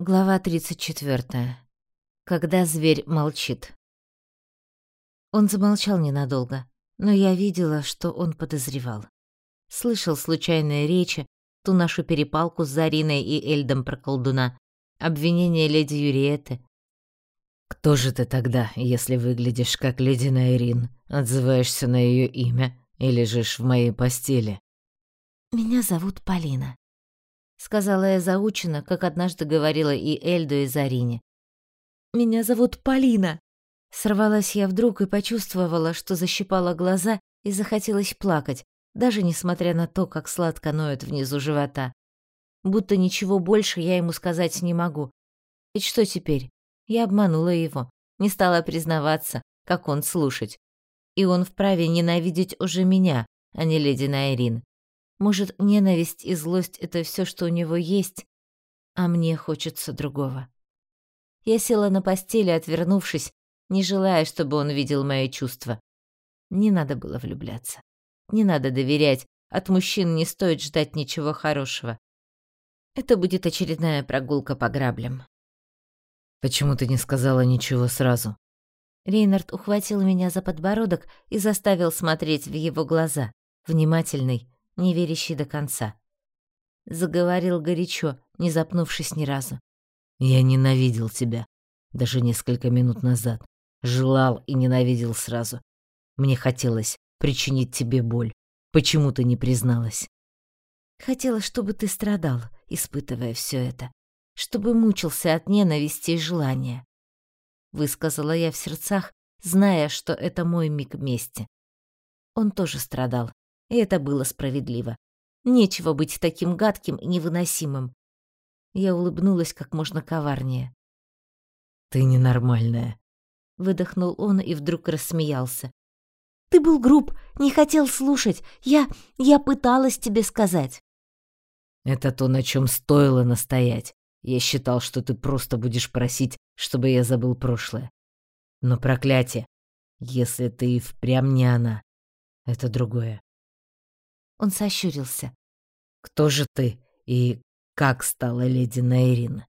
Глава 34. Когда зверь молчит. Он замолчал ненадолго, но я видела, что он подозревал. Слышал случайные речи, ту нашу перепалку с Зариной и Эльдом про колдуна, обвинение леди Юриеты. «Кто же ты тогда, если выглядишь как леди Найрин, отзываешься на ее имя и лежишь в моей постели?» «Меня зовут Полина», сказала я заучено, как однажды говорила и Эльду, и Зарине. Меня зовут Полина. Сорвалась я вдруг и почувствовала, что защипала глаза и захотелось плакать, даже несмотря на то, как сладко ноет внизу живота. Будто ничего больше я ему сказать не могу. Ведь что теперь? Я обманула его, не стала признаваться, как он слушать. И он вправе ненавидеть уже меня, а не леди Найрин. Может, ненависть и злость — это все, что у него есть, а мне хочется другого. Я села на постели, отвернувшись, не желая, чтобы он видел мои чувства. Не надо было влюбляться. Не надо доверять. От мужчин не стоит ждать ничего хорошего. Это будет очередная прогулка по граблям. «Почему ты не сказала ничего сразу?» Рейнард ухватил меня за подбородок и заставил смотреть в его глаза, внимательный, не верящий до конца. Заговорил горячо, не запнувшись ни разу. «Я ненавидел тебя, даже несколько минут назад. Желал и ненавидел сразу. Мне хотелось причинить тебе боль. Почему ты не призналась?» «Хотела, чтобы ты страдал, испытывая все это. Чтобы мучился от ненависти и желания». Высказала я в сердцах, зная, что это мой миг мести. Он тоже страдал, и это было справедливо. Нечего быть таким гадким и невыносимым. Я улыбнулась как можно коварнее. «Ты ненормальная», — выдохнул он и вдруг рассмеялся. «Ты был груб, не хотел слушать. Я... я пыталась тебе сказать». «Это то, на чем стоило настоять. Я считал, что ты просто будешь просить, чтобы я забыл прошлое. Но проклятие, если ты и впрямь не она, это другое. Он сощурился. «Кто же ты и как стала леди Нейрин?»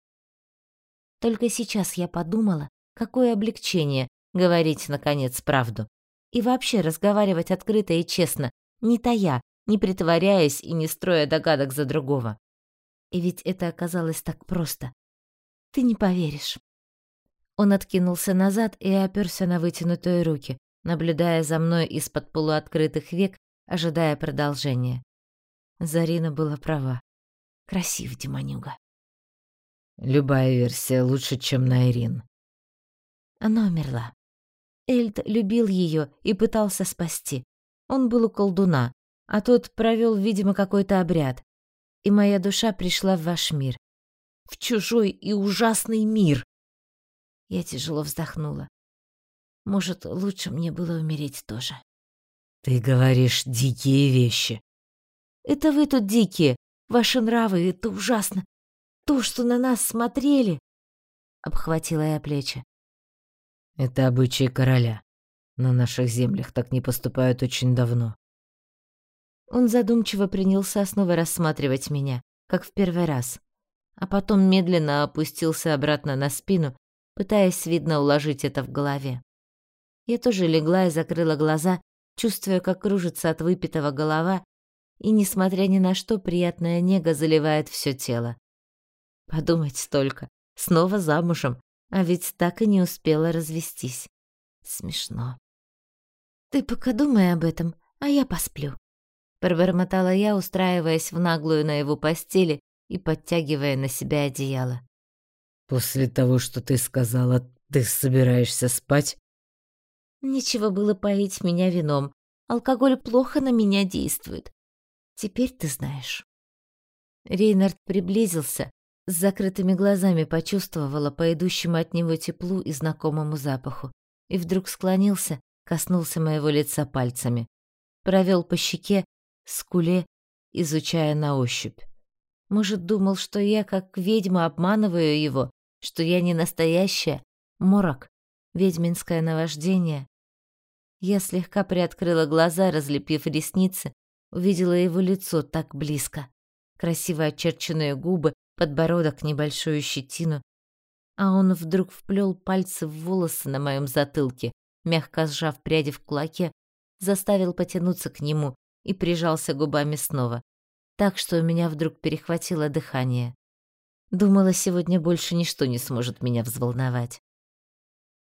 Только сейчас я подумала, какое облегчение говорить, наконец, правду. И вообще разговаривать открыто и честно, не тая, не притворяясь и не строя догадок за другого. И ведь это оказалось так просто. Ты не поверишь. Он откинулся назад и оперся на вытянутые руки, наблюдая за мной из-под полуоткрытых век ожидая продолжения. Зарина была права. Красив демонюга. Любая версия лучше, чем Найрин. Она умерла. Эльд любил ее и пытался спасти. Он был у колдуна, а тот провел, видимо, какой-то обряд. И моя душа пришла в ваш мир. В чужой и ужасный мир. Я тяжело вздохнула. Может, лучше мне было умереть тоже. Ты говоришь дикие вещи. Это вы тут дикие. Ваши нравы — это ужасно. То, что на нас смотрели... Обхватила я плечи. Это обычаи короля. На наших землях так не поступают очень давно. Он задумчиво принялся снова рассматривать меня, как в первый раз, а потом медленно опустился обратно на спину, пытаясь, видно, уложить это в голове. Я тоже легла и закрыла глаза, чувствуя, как кружится от выпитого голова, и, несмотря ни на что, приятная нега заливает все тело. Подумать только, снова замужем, а ведь так и не успела развестись. Смешно. «Ты пока думай об этом, а я посплю», — пробормотала я, устраиваясь в наглую на его постели и подтягивая на себя одеяло. «После того, что ты сказала, ты собираешься спать?» Нечего было поить меня вином. Алкоголь плохо на меня действует. Теперь ты знаешь. Рейнард приблизился, с закрытыми глазами почувствовала по идущему от него теплу и знакомому запаху, и вдруг склонился, коснулся моего лица пальцами, провел по щеке, скуле, изучая на ощупь. Может, думал, что я, как ведьма, обманываю его, что я не настоящая, морок, ведьминское наваждение. Я слегка приоткрыла глаза, разлепив ресницы, увидела его лицо так близко. Красиво очерченные губы, подбородок, небольшую щетину, а он вдруг вплел пальцы в волосы на моем затылке, мягко сжав пряди в кулаке, заставил потянуться к нему и прижался губами снова, так что у меня вдруг перехватило дыхание. Думала, сегодня больше ничто не сможет меня взволновать.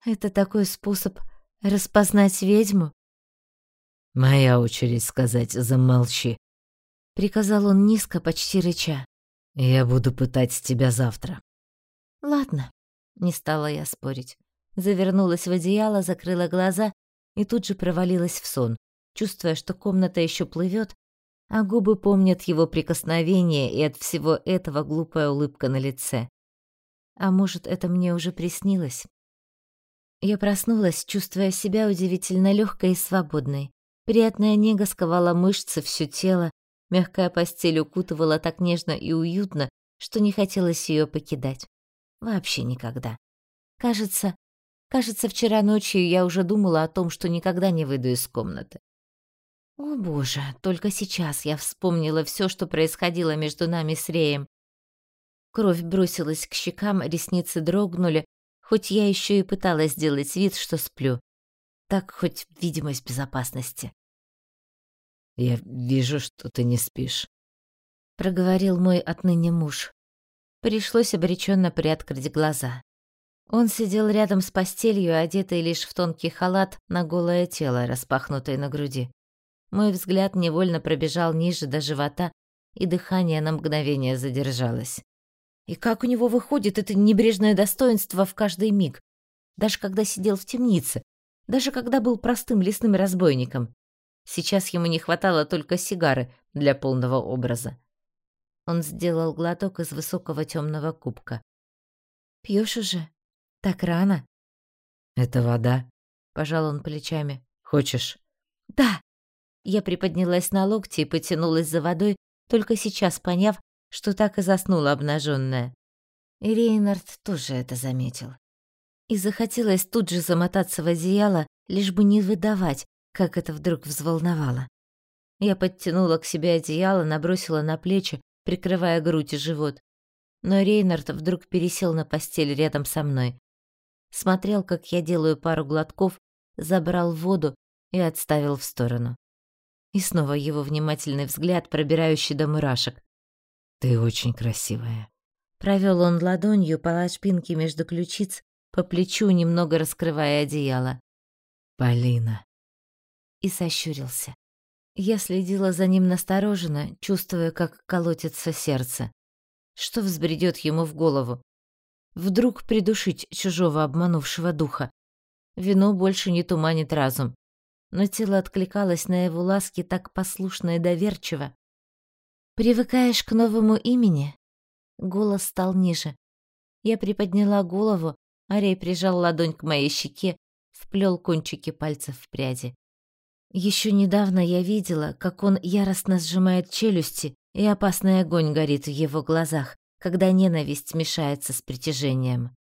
Это такой способ распознать ведьму? Моя очередь сказать «замолчи», — приказал он низко, почти рыча. «Я буду пытать тебя завтра». «Ладно», — не стала я спорить. Завернулась в одеяло, закрыла глаза и тут же провалилась в сон, чувствуя, что комната еще плывет, а губы помнят его прикосновение и от всего этого глупая улыбка на лице. А может, это мне уже приснилось? Я проснулась, чувствуя себя удивительно легкой и свободной. Приятная нега сковала мышцы, все тело, Мягкая постель укутывала так нежно и уютно, что не хотелось ее покидать. Вообще никогда. Кажется, кажется, вчера ночью я уже думала о том, что никогда не выйду из комнаты. О боже, только сейчас я вспомнила все, что происходило между нами с Реем. Кровь бросилась к щекам, ресницы дрогнули, хоть я еще и пыталась сделать вид, что сплю. Так хоть видимость безопасности. Я вижу, что ты не спишь, проговорил мой отныне муж. Пришлось обреченно приоткрыть глаза. Он сидел рядом с постелью, одетый лишь в тонкий халат на голое тело, распахнутое на груди. Мой взгляд невольно пробежал ниже до живота, и дыхание на мгновение задержалось. И как у него выходит это небрежное достоинство в каждый миг, даже когда сидел в темнице, даже когда был простым лесным разбойником. Сейчас ему не хватало только сигары для полного образа. Он сделал глоток из высокого темного кубка. Пьешь уже? Так рано? Это вода, пожал он плечами. Хочешь? Да. Я приподнялась на локти и потянулась за водой, только сейчас поняв, что так и заснула обнаженная. И Рейнард тоже это заметил. И захотелось тут же замотаться в одеяло, лишь бы не выдавать, как это вдруг взволновало. Я подтянула к себе одеяло, набросила на плечи, прикрывая грудь и живот. Но Рейнард вдруг пересел на постель рядом со мной. Смотрел, как я делаю пару глотков, забрал воду и отставил в сторону. И снова его внимательный взгляд, пробирающий до мурашек. «Ты очень красивая». Провел он ладонью по ложбинке между ключиц, по плечу, немного раскрывая одеяло. «Полина» и сощурился. Я следила за ним настороженно, чувствуя, как колотится сердце. Что взбредет ему в голову? Вдруг придушить чужого обманувшего духа? Вино больше не туманит разум. Но тело откликалось на его ласки так послушно и доверчиво. «Привыкаешь к новому имени?» Голос стал ниже. Я приподняла голову, Арей прижал ладонь к моей щеке, вплел кончики пальцев в пряди. Еще недавно я видела, как он яростно сжимает челюсти, и опасный огонь горит в его глазах, когда ненависть смешается с притяжением.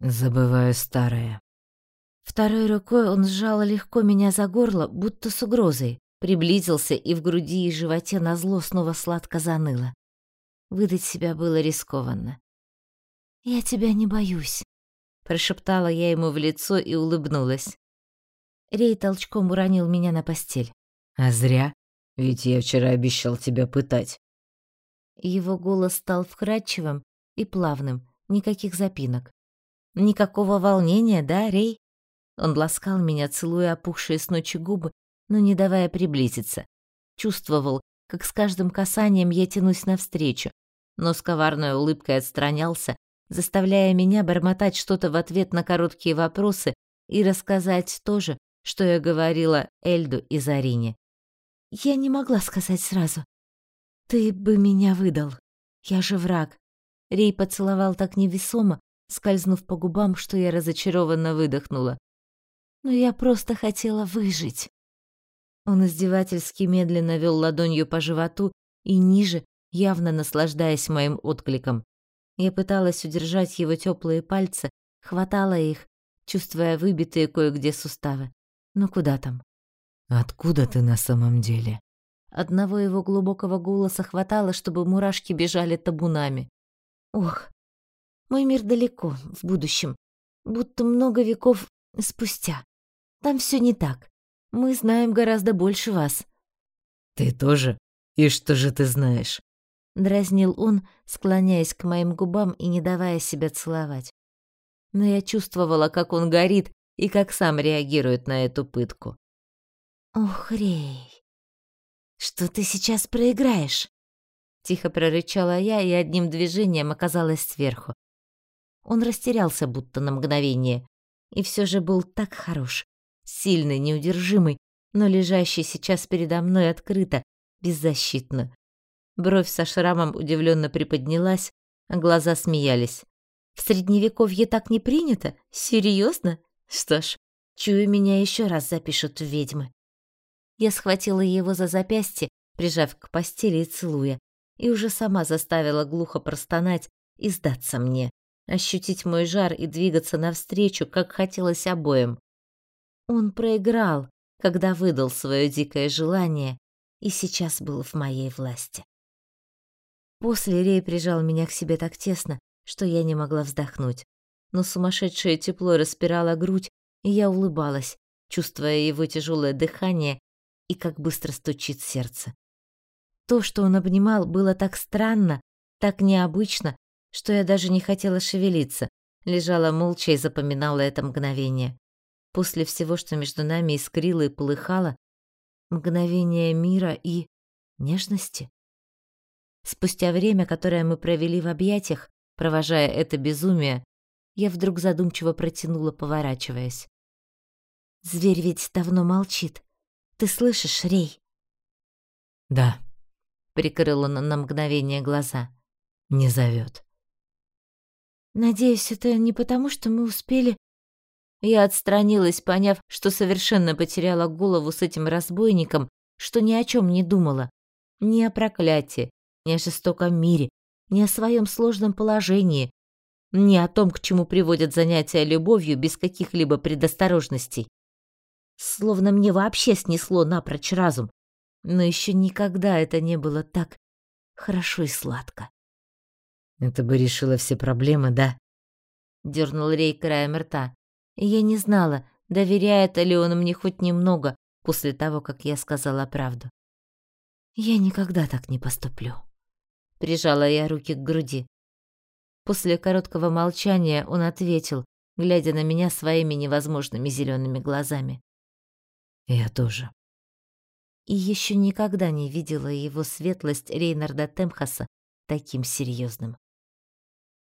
Забываю старое. Второй рукой он сжал легко меня за горло, будто с угрозой, приблизился, и в груди и животе назло снова сладко заныло. Выдать себя было рискованно. «Я тебя не боюсь», — прошептала я ему в лицо и улыбнулась. Рей толчком уронил меня на постель. А зря, ведь я вчера обещал тебя пытать. Его голос стал вкрадчивым и плавным, никаких запинок. Никакого волнения, да, Рей? Он ласкал меня, целуя опухшие с ночи губы, но не давая приблизиться. Чувствовал, как с каждым касанием я тянусь навстречу, но с коварной улыбкой отстранялся, заставляя меня бормотать что-то в ответ на короткие вопросы и рассказать тоже, что я говорила Эльду и Зарине. Я не могла сказать сразу. Ты бы меня выдал. Я же враг. Рей поцеловал так невесомо, скользнув по губам, что я разочарованно выдохнула. Но я просто хотела выжить. Он издевательски медленно вел ладонью по животу и ниже, явно наслаждаясь моим откликом. Я пыталась удержать его теплые пальцы, хватала их, чувствуя выбитые кое-где суставы. Ну куда там? Откуда ты на самом деле? Одного его глубокого голоса хватало, чтобы мурашки бежали табунами. Ох, мой мир далеко, в будущем, будто много веков спустя. Там все не так. Мы знаем гораздо больше вас. Ты тоже? И что же ты знаешь? Дразнил он, склоняясь к моим губам и не давая себя целовать. Но я чувствовала, как он горит и как сам реагирует на эту пытку. «Ох, Рей, что ты сейчас проиграешь?» Тихо прорычала я и одним движением оказалась сверху. Он растерялся будто на мгновение, и все же был так хорош, сильный, неудержимый, но лежащий сейчас передо мной открыто, беззащитно. Бровь со шрамом удивленно приподнялась, а глаза смеялись. В средневековье так не принято? Серьезно? Что ж, чую, меня еще раз запишут в ведьмы. Я схватила его за запястье, прижав к постели и целуя, и уже сама заставила глухо простонать и сдаться мне, ощутить мой жар и двигаться навстречу, как хотелось обоим. Он проиграл, когда выдал свое дикое желание, и сейчас был в моей власти. После Рей прижал меня к себе так тесно, что я не могла вздохнуть. Но сумасшедшее тепло распирало грудь, и я улыбалась, чувствуя его тяжелое дыхание и как быстро стучит сердце. То, что он обнимал, было так странно, так необычно, что я даже не хотела шевелиться, лежала молча и запоминала это мгновение. После всего, что между нами искрило и полыхало, мгновение мира и нежности. Спустя время, которое мы провели в объятиях, провожая это безумие, я вдруг задумчиво протянула, поворачиваясь. «Зверь ведь давно молчит. Ты слышишь, Рей?» «Да», прикрыл он на мгновение глаза. Не зовет. Надеюсь, это не потому, что мы успели Я отстранилась, поняв, что совершенно потеряла голову с этим разбойником, что ни о чем не думала. Ни о проклятии, ни о жестоком мире, ни о своем сложном положении, ни о том, к чему приводят занятия любовью без каких-либо предосторожностей. Словно мне вообще снесло напрочь разум но еще никогда это не было так хорошо и сладко. Это бы решило все проблемы, да? Дернул Рей краем рта. И я не знала, доверяет ли он мне хоть немного после того, как я сказала правду. Я никогда так не поступлю. Прижала я руки к груди. После короткого молчания он ответил, глядя на меня своими невозможными зелеными глазами. Я тоже и еще никогда не видела его светлость Рейнарда Темхаса таким серьезным.